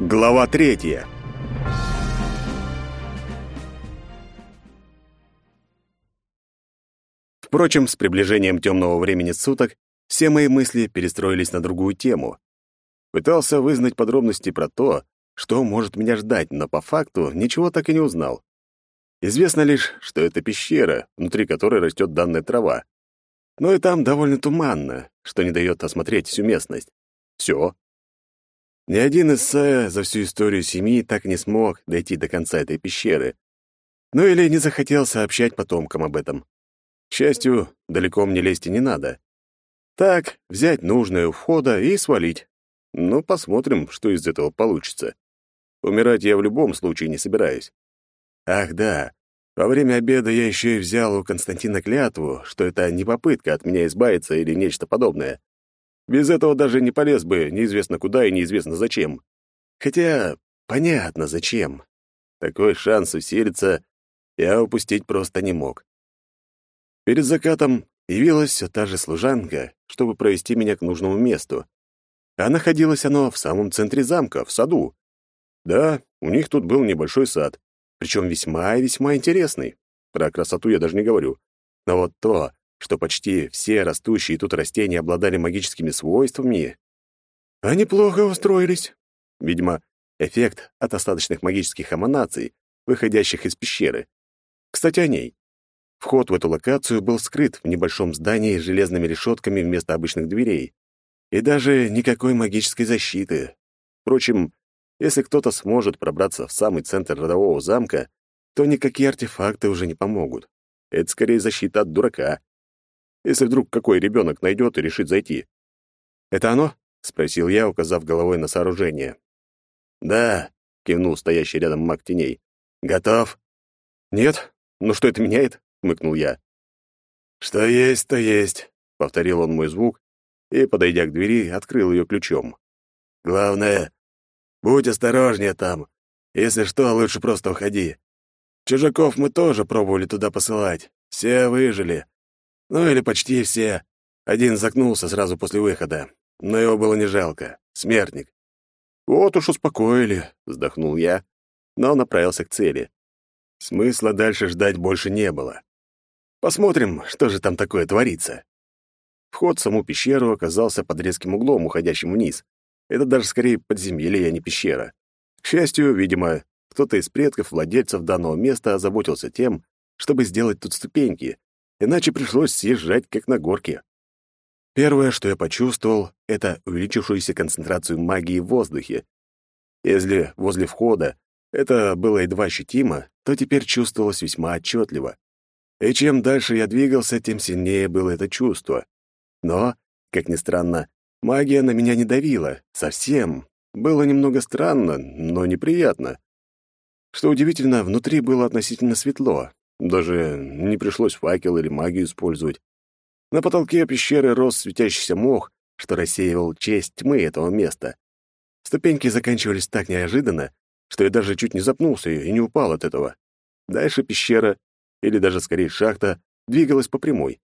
Глава третья. Впрочем, с приближением темного времени суток все мои мысли перестроились на другую тему. Пытался вызнать подробности про то, что может меня ждать, но по факту ничего так и не узнал. Известно лишь, что это пещера, внутри которой растет данная трава. Но и там довольно туманно, что не дает осмотреть всю местность. Все. Ни один из Сая за всю историю семьи так не смог дойти до конца этой пещеры. Ну или не захотел сообщать потомкам об этом. К счастью, далеко мне лезть и не надо. Так, взять нужное у входа и свалить. Ну, посмотрим, что из этого получится. Умирать я в любом случае не собираюсь. Ах да, во время обеда я еще и взял у Константина клятву, что это не попытка от меня избавиться или нечто подобное. Без этого даже не полез бы неизвестно куда и неизвестно зачем. Хотя понятно зачем. Такой шанс усилиться я упустить просто не мог. Перед закатом явилась все та же служанка, чтобы провести меня к нужному месту. А находилось оно в самом центре замка, в саду. Да, у них тут был небольшой сад, причем весьма и весьма интересный. Про красоту я даже не говорю. Но вот то, что почти все растущие тут растения обладали магическими свойствами, они плохо устроились. Видимо, эффект от остаточных магических эманаций, выходящих из пещеры. Кстати, о ней. Вход в эту локацию был скрыт в небольшом здании с железными решетками вместо обычных дверей. И даже никакой магической защиты. Впрочем, если кто-то сможет пробраться в самый центр родового замка, то никакие артефакты уже не помогут. Это скорее защита от дурака если вдруг какой ребенок найдет и решит зайти. «Это оно?» — спросил я, указав головой на сооружение. «Да», — кивнул стоящий рядом маг теней. «Готов?» «Нет? Ну что это меняет?» — хмыкнул я. «Что есть, то есть», — повторил он мой звук и, подойдя к двери, открыл ее ключом. «Главное, будь осторожнее там. Если что, лучше просто уходи. Чужаков мы тоже пробовали туда посылать. Все выжили. Ну или почти все. Один загнулся сразу после выхода, но его было не жалко. Смертник. «Вот уж успокоили», — вздохнул я, но направился к цели. Смысла дальше ждать больше не было. Посмотрим, что же там такое творится. Вход в саму пещеру оказался под резким углом, уходящим вниз. Это даже скорее подземелье, а не пещера. К счастью, видимо, кто-то из предков владельцев данного места озаботился тем, чтобы сделать тут ступеньки, иначе пришлось съезжать, как на горке. Первое, что я почувствовал, это увеличившуюся концентрацию магии в воздухе. Если возле входа это было едва ощутимо, то теперь чувствовалось весьма отчетливо. И чем дальше я двигался, тем сильнее было это чувство. Но, как ни странно, магия на меня не давила, совсем. Было немного странно, но неприятно. Что удивительно, внутри было относительно светло, даже не пришлось факел или магию использовать. На потолке пещеры рос светящийся мох, что рассеивал честь тьмы этого места. Ступеньки заканчивались так неожиданно, что я даже чуть не запнулся и не упал от этого. Дальше пещера, или даже скорее шахта, двигалась по прямой.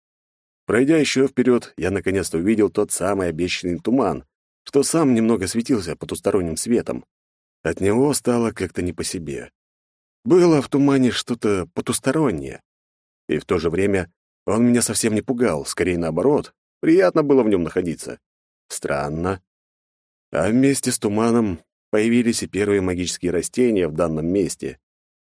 Пройдя еще вперед, я наконец-то увидел тот самый обещанный туман, что сам немного светился потусторонним светом. От него стало как-то не по себе. Было в тумане что-то потустороннее. И в то же время он меня совсем не пугал, скорее наоборот. Приятно было в нем находиться. Странно. А вместе с туманом появились и первые магические растения в данном месте.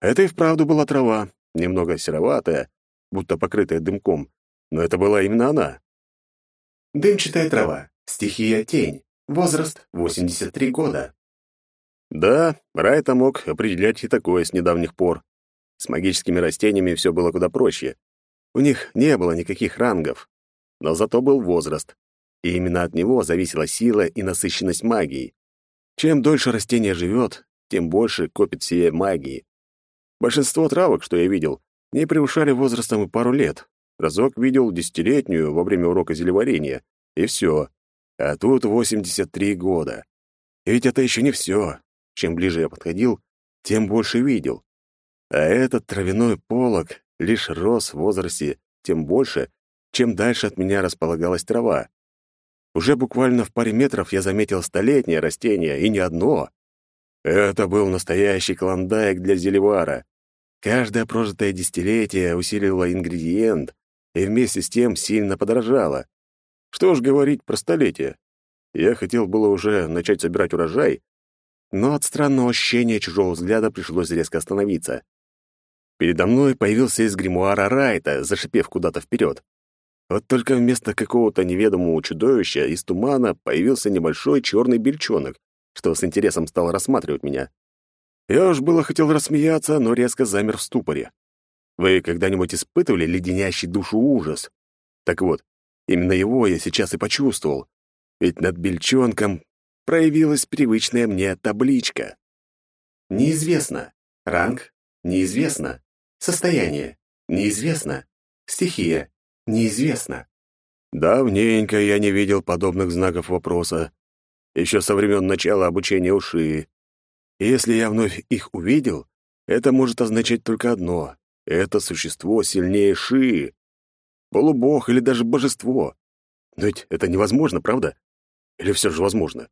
Это и вправду была трава, немного сероватая, будто покрытая дымком, но это была именно она. Дымчатая трава, стихия тень, возраст 83 года. Да, Райта мог определять и такое с недавних пор. С магическими растениями все было куда проще. У них не было никаких рангов, но зато был возраст, и именно от него зависела сила и насыщенность магии. Чем дольше растение живет, тем больше копит себе магии. Большинство травок, что я видел, не превышали возрастом и пару лет. Разок видел десятилетнюю во время урока зелеварения, и все. А тут 83 года. И ведь это еще не все. Чем ближе я подходил, тем больше видел. А этот травяной полог лишь рос в возрасте тем больше, чем дальше от меня располагалась трава. Уже буквально в паре метров я заметил столетнее растение, и не одно. Это был настоящий клондайк для зелевара. Каждое прожитое десятилетие усиливало ингредиент и вместе с тем сильно подорожало. Что ж говорить про столетие. Я хотел было уже начать собирать урожай, но от странного ощущения чужого взгляда пришлось резко остановиться. Передо мной появился из гримуара Райта, зашипев куда-то вперед. Вот только вместо какого-то неведомого чудовища из тумана появился небольшой черный бельчонок, что с интересом стал рассматривать меня. Я уж было хотел рассмеяться, но резко замер в ступоре. Вы когда-нибудь испытывали леденящий душу ужас? Так вот, именно его я сейчас и почувствовал. Ведь над бельчонком проявилась привычная мне табличка. Неизвестно. Ранг — неизвестно. Состояние — неизвестно. Стихия — неизвестно. Давненько я не видел подобных знаков вопроса. Еще со времен начала обучения у Шии. И если я вновь их увидел, это может означать только одно — это существо сильнее Шии. Полубог или даже божество. Но ведь это невозможно, правда? Или все же возможно?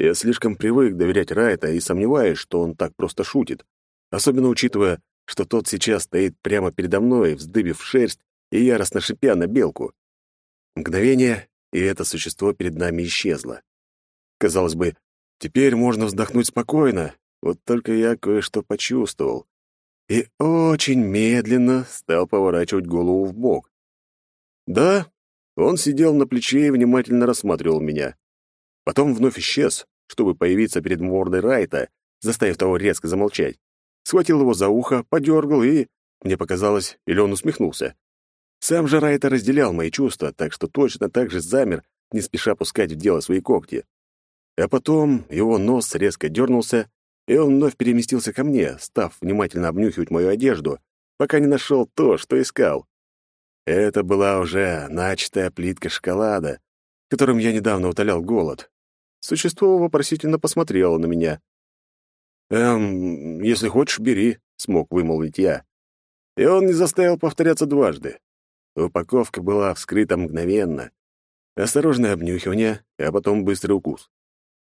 Я слишком привык доверять Райта и сомневаюсь, что он так просто шутит, особенно учитывая, что тот сейчас стоит прямо передо мной, вздыбив шерсть и яростно шипя на белку. Мгновение, и это существо перед нами исчезло. Казалось бы, теперь можно вздохнуть спокойно, вот только я кое-что почувствовал. И очень медленно стал поворачивать голову в бок. Да, он сидел на плече и внимательно рассматривал меня. Потом вновь исчез, чтобы появиться перед мордой Райта, заставив того резко замолчать. Схватил его за ухо, подергал и... Мне показалось, или он усмехнулся. Сам же Райта разделял мои чувства, так что точно так же замер, не спеша пускать в дело свои когти. А потом его нос резко дернулся, и он вновь переместился ко мне, став внимательно обнюхивать мою одежду, пока не нашел то, что искал. Это была уже начатая плитка шоколада, которым я недавно утолял голод. Существо вопросительно посмотрело на меня. «Эм, если хочешь, бери», — смог вымолвить я. И он не заставил повторяться дважды. Упаковка была вскрыта мгновенно. Осторожное обнюхивание, а потом быстрый укус.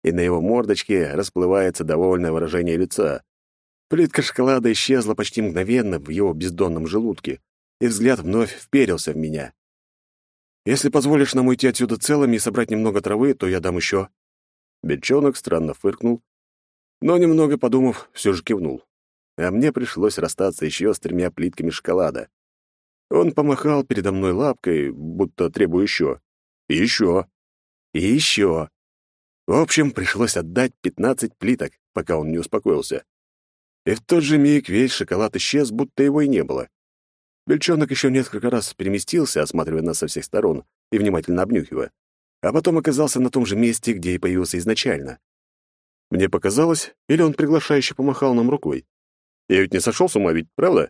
И на его мордочке расплывается довольное выражение лица. Плитка шоколада исчезла почти мгновенно в его бездонном желудке, и взгляд вновь вперился в меня. «Если позволишь нам уйти отсюда целыми и собрать немного травы, то я дам еще». Бельчонок странно фыркнул, но, немного подумав, все же кивнул. А мне пришлось расстаться еще с тремя плитками шоколада. Он помахал передо мной лапкой, будто требуя еще. И еще. И еще. В общем, пришлось отдать пятнадцать плиток, пока он не успокоился. И в тот же миг весь шоколад исчез, будто его и не было. Бельчонок еще несколько раз переместился, осматривая нас со всех сторон и внимательно обнюхивая, а потом оказался на том же месте, где и появился изначально. Мне показалось, или он приглашающе помахал нам рукой. Я ведь не сошел с ума, ведь правда?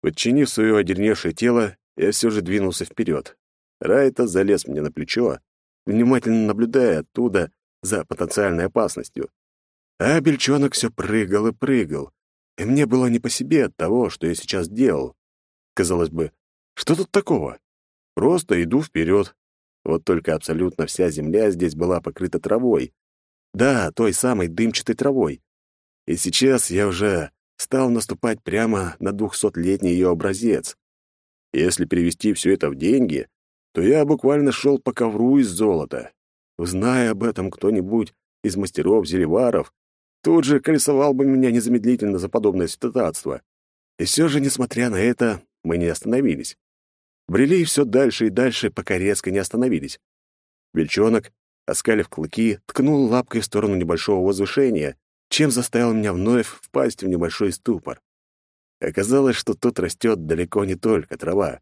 Подчинив свое одерневшее тело, я все же двинулся вперед. Райта залез мне на плечо, внимательно наблюдая оттуда за потенциальной опасностью. А бельчонок все прыгал и прыгал, и мне было не по себе от того, что я сейчас делал. Казалось бы, что тут такого? Просто иду вперед. Вот только абсолютно вся земля здесь была покрыта травой. Да, той самой дымчатой травой. И сейчас я уже стал наступать прямо на двухсотлетний ее образец. Если перевести все это в деньги, то я буквально шел по ковру из золота. Зная об этом кто-нибудь из мастеров-зелеваров, тут же колесовал бы меня незамедлительно за подобное святотатство. И все же, несмотря на это, мы не остановились. Брели все дальше и дальше, пока резко не остановились. Бельчонок, оскалив клыки, ткнул лапкой в сторону небольшого возвышения, чем заставил меня вновь впасть в небольшой ступор. Оказалось, что тут растет далеко не только трава.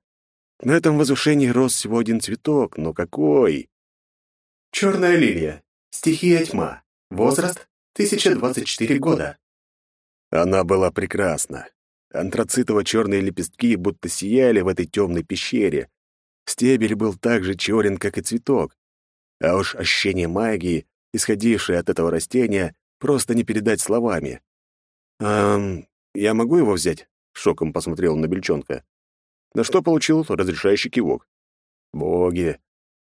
На этом возвышении рос всего один цветок, но какой! Черная лилия. Стихия тьма. Возраст — 1024 года. Она была прекрасна. Антрацитово-черные лепестки будто сияли в этой темной пещере. Стебель был так же черен, как и цветок. А уж ощущение магии, исходившее от этого растения, просто не передать словами. «Эм, я могу его взять?» — шоком посмотрел на бельчонка. На что получил разрешающий кивок. «Боги,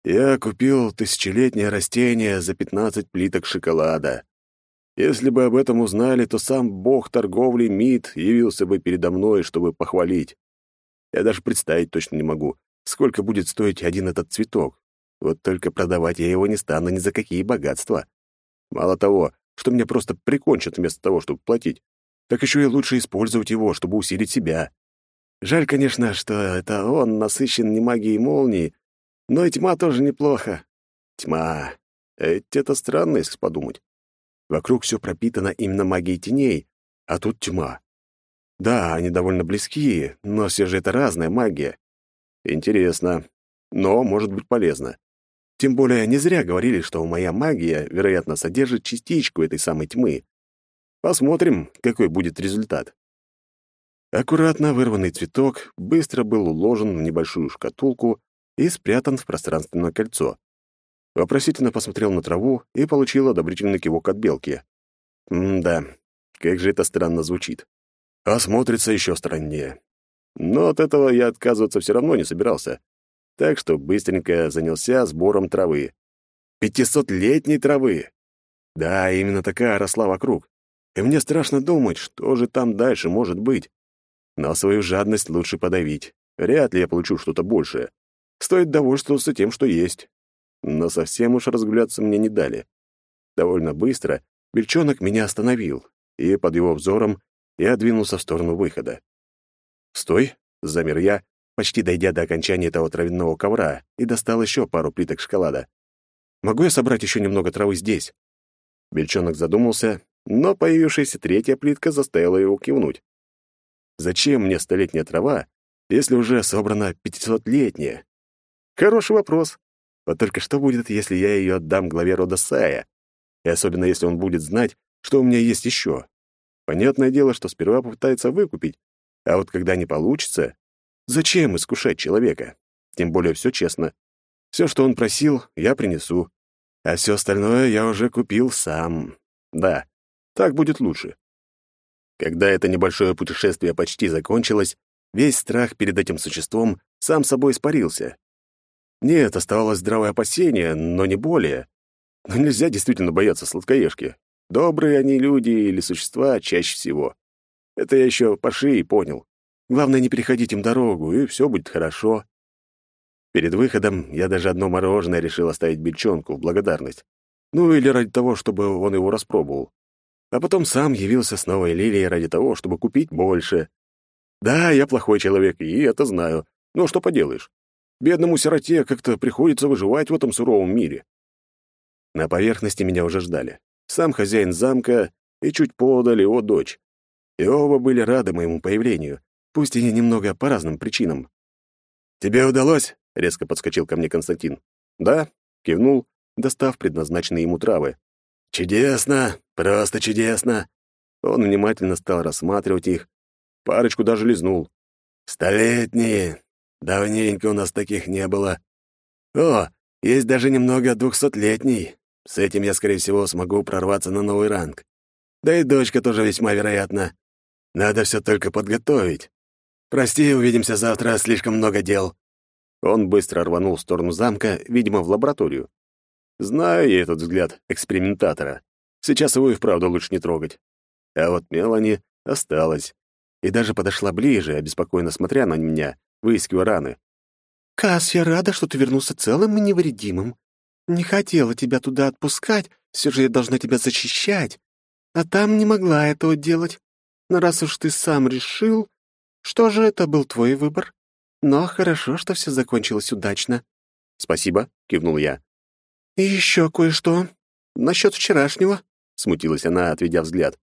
я купил тысячелетнее растение за пятнадцать плиток шоколада. Если бы об этом узнали, то сам бог торговли Мид явился бы передо мной, чтобы похвалить. Я даже представить точно не могу, сколько будет стоить один этот цветок. Вот только продавать я его не стану ни за какие богатства. Мало того, что меня просто прикончат вместо того, чтобы платить, так еще и лучше использовать его, чтобы усилить себя. Жаль, конечно, что это он насыщен не магией молнии, но и тьма тоже неплохо. Тьма. Ведь это странно, если подумать. Вокруг все пропитано именно магией теней, а тут тьма. Да, они довольно близкие, но все же это разная магия. Интересно, но может быть полезно. Тем более не зря говорили, что моя магия, вероятно, содержит частичку этой самой тьмы. Посмотрим, какой будет результат. Аккуратно вырванный цветок быстро был уложен в небольшую шкатулку и спрятан в пространственное кольцо. Вопросительно посмотрел на траву и получил одобрительный кивок от белки. М-да, как же это странно звучит. А смотрится еще страннее. Но от этого я отказываться все равно не собирался. Так что быстренько занялся сбором травы. Пятисотлетней травы! Да, именно такая росла вокруг. И мне страшно думать, что же там дальше может быть. Но свою жадность лучше подавить. Вряд ли я получу что-то большее. Стоит довольствоваться тем, что есть но совсем уж разгуляться мне не дали. Довольно быстро бельчонок меня остановил, и под его взором я двинулся в сторону выхода. «Стой!» — замер я, почти дойдя до окончания этого травяного ковра, и достал еще пару плиток шоколада. «Могу я собрать еще немного травы здесь?» Бельчонок задумался, но появившаяся третья плитка заставила его кивнуть. «Зачем мне столетняя трава, если уже собрана пятисотлетняя?» «Хороший вопрос. Вот только что будет, если я ее отдам главе рода Сая? И особенно, если он будет знать, что у меня есть еще. Понятное дело, что сперва попытается выкупить, а вот когда не получится, зачем искушать человека? Тем более все честно. Все, что он просил, я принесу. А все остальное я уже купил сам. Да, так будет лучше. Когда это небольшое путешествие почти закончилось, весь страх перед этим существом сам собой испарился. Нет, оставалось здравое опасение, но не более. Но нельзя действительно бояться сладкоежки. Добрые они люди или существа чаще всего. Это я еще по шее понял. Главное, не переходить им дорогу, и все будет хорошо. Перед выходом я даже одно мороженое решил оставить бельчонку в благодарность. Ну, или ради того, чтобы он его распробовал. А потом сам явился с новой лилией ради того, чтобы купить больше. Да, я плохой человек, и это знаю. Но что поделаешь. Бедному сироте как-то приходится выживать в этом суровом мире. На поверхности меня уже ждали. Сам хозяин замка и чуть подали его дочь. И оба были рады моему появлению, пусть и немного по разным причинам. «Тебе удалось?» — резко подскочил ко мне Константин. «Да», — кивнул, достав предназначенные ему травы. «Чудесно! Просто чудесно!» Он внимательно стал рассматривать их, парочку даже лизнул. «Столетние! Давненько у нас таких не было. О, есть даже немного двухсотлетний. С этим я, скорее всего, смогу прорваться на новый ранг. Да и дочка тоже весьма вероятно. Надо все только подготовить. Прости, увидимся завтра, слишком много дел». Он быстро рванул в сторону замка, видимо, в лабораторию. Знаю я этот взгляд экспериментатора. Сейчас его и вправду лучше не трогать. А вот Мелани осталась. И даже подошла ближе, обеспокоенно смотря на меня, выискивая раны. «Касс, я рада, что ты вернулся целым и невредимым. Не хотела тебя туда отпускать, все же я должна тебя защищать. А там не могла этого делать. Но раз уж ты сам решил, что же это был твой выбор? Но хорошо, что все закончилось удачно». «Спасибо», — кивнул я. «И еще кое-что. Насчет вчерашнего», — смутилась она, отведя взгляд.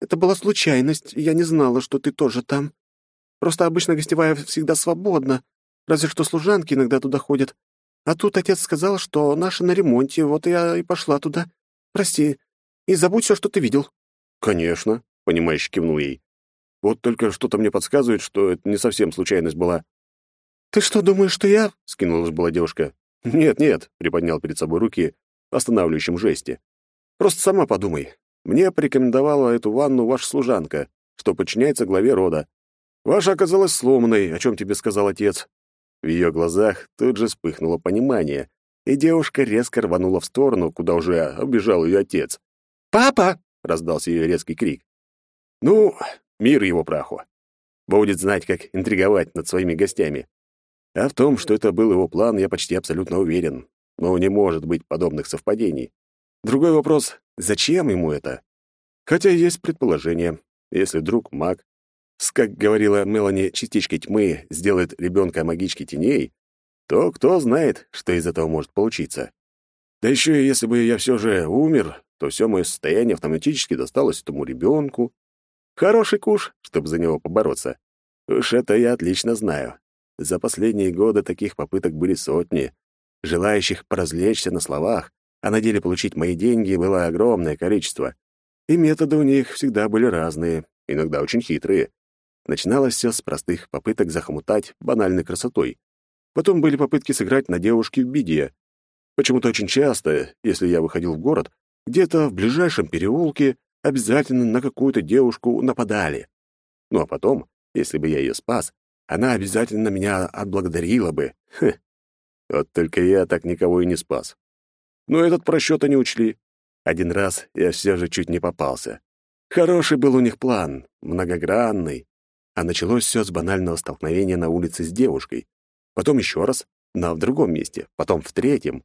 «Это была случайность, я не знала, что ты тоже там. Просто обычно гостевая всегда свободна, разве что служанки иногда туда ходят. А тут отец сказал, что наша на ремонте, вот я и пошла туда. Прости. И забудь все, что ты видел». «Конечно», — понимающе кивнул ей. «Вот только что-то мне подсказывает, что это не совсем случайность была». «Ты что, думаешь, что я...» — скинулась была девушка. «Нет, нет», — приподнял перед собой руки в останавливающем жесте. «Просто сама подумай. Мне порекомендовала эту ванну ваша служанка, что подчиняется главе рода. Ваша оказалась сломанной, о чем тебе сказал отец». В ее глазах тут же вспыхнуло понимание, и девушка резко рванула в сторону, куда уже оббежал ее отец. «Папа!» — раздался ее резкий крик. «Ну, мир его праху. Будет знать, как интриговать над своими гостями. А в том, что это был его план, я почти абсолютно уверен. Но не может быть подобных совпадений. Другой вопрос — зачем ему это? Хотя есть предположение. Если друг маг, с, как говорила Мелани, частичкой тьмы сделает ребенка магички теней, то кто знает, что из этого может получиться. Да еще и если бы я все же умер, то все мое состояние автоматически досталось этому ребенку. Хороший куш, чтобы за него побороться. Уж это я отлично знаю. За последние годы таких попыток были сотни. Желающих поразвлечься на словах, а на деле получить мои деньги было огромное количество. И методы у них всегда были разные, иногда очень хитрые. Начиналось все с простых попыток захомутать банальной красотой. Потом были попытки сыграть на девушке в беде. Почему-то очень часто, если я выходил в город, где-то в ближайшем переулке обязательно на какую-то девушку нападали. Ну а потом, если бы я ее спас, она обязательно меня отблагодарила бы. Хе. Вот только я так никого и не спас. Но этот просчет они учли. Один раз я все же чуть не попался. Хороший был у них план, многогранный. А началось все с банального столкновения на улице с девушкой. Потом еще раз, но в другом месте, потом в третьем.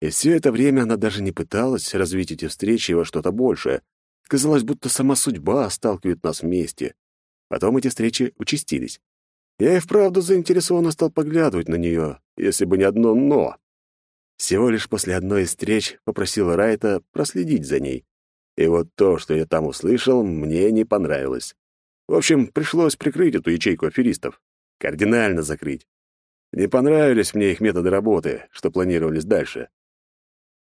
И все это время она даже не пыталась развить эти встречи во что-то большее. Казалось, будто сама судьба сталкивает нас вместе. Потом эти встречи участились. Я и вправду заинтересованно стал поглядывать на нее, если бы не одно «но». Всего лишь после одной из встреч попросил Райта проследить за ней. И вот то, что я там услышал, мне не понравилось. В общем, пришлось прикрыть эту ячейку аферистов. Кардинально закрыть. Не понравились мне их методы работы, что планировались дальше.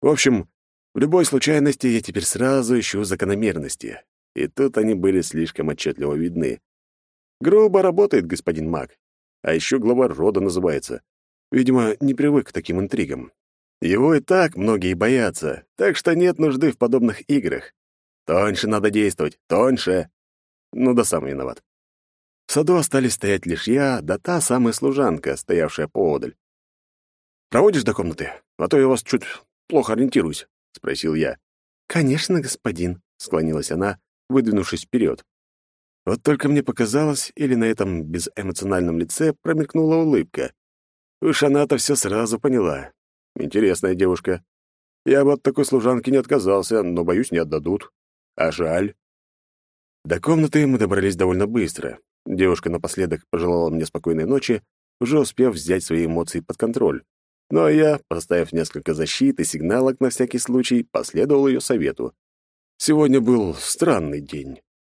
В общем, в любой случайности я теперь сразу ищу закономерности. И тут они были слишком отчетливо видны. Грубо работает господин маг. А еще глава рода называется. Видимо, не привык к таким интригам. Его и так многие боятся, так что нет нужды в подобных играх. Тоньше надо действовать, тоньше. Ну да сам виноват. В саду остались стоять лишь я, да та самая служанка, стоявшая поодаль. «Проводишь до комнаты? А то я вас чуть плохо ориентируюсь», — спросил я. «Конечно, господин», — склонилась она, выдвинувшись вперед. Вот только мне показалось, или на этом безэмоциональном лице промелькнула улыбка. Уж она-то все сразу поняла. Интересная девушка. Я бы от такой служанки не отказался, но, боюсь, не отдадут. А жаль. До комнаты мы добрались довольно быстро. Девушка напоследок пожелала мне спокойной ночи, уже успев взять свои эмоции под контроль. Ну а я, поставив несколько защит и сигналок на всякий случай, последовал ее совету. Сегодня был странный день.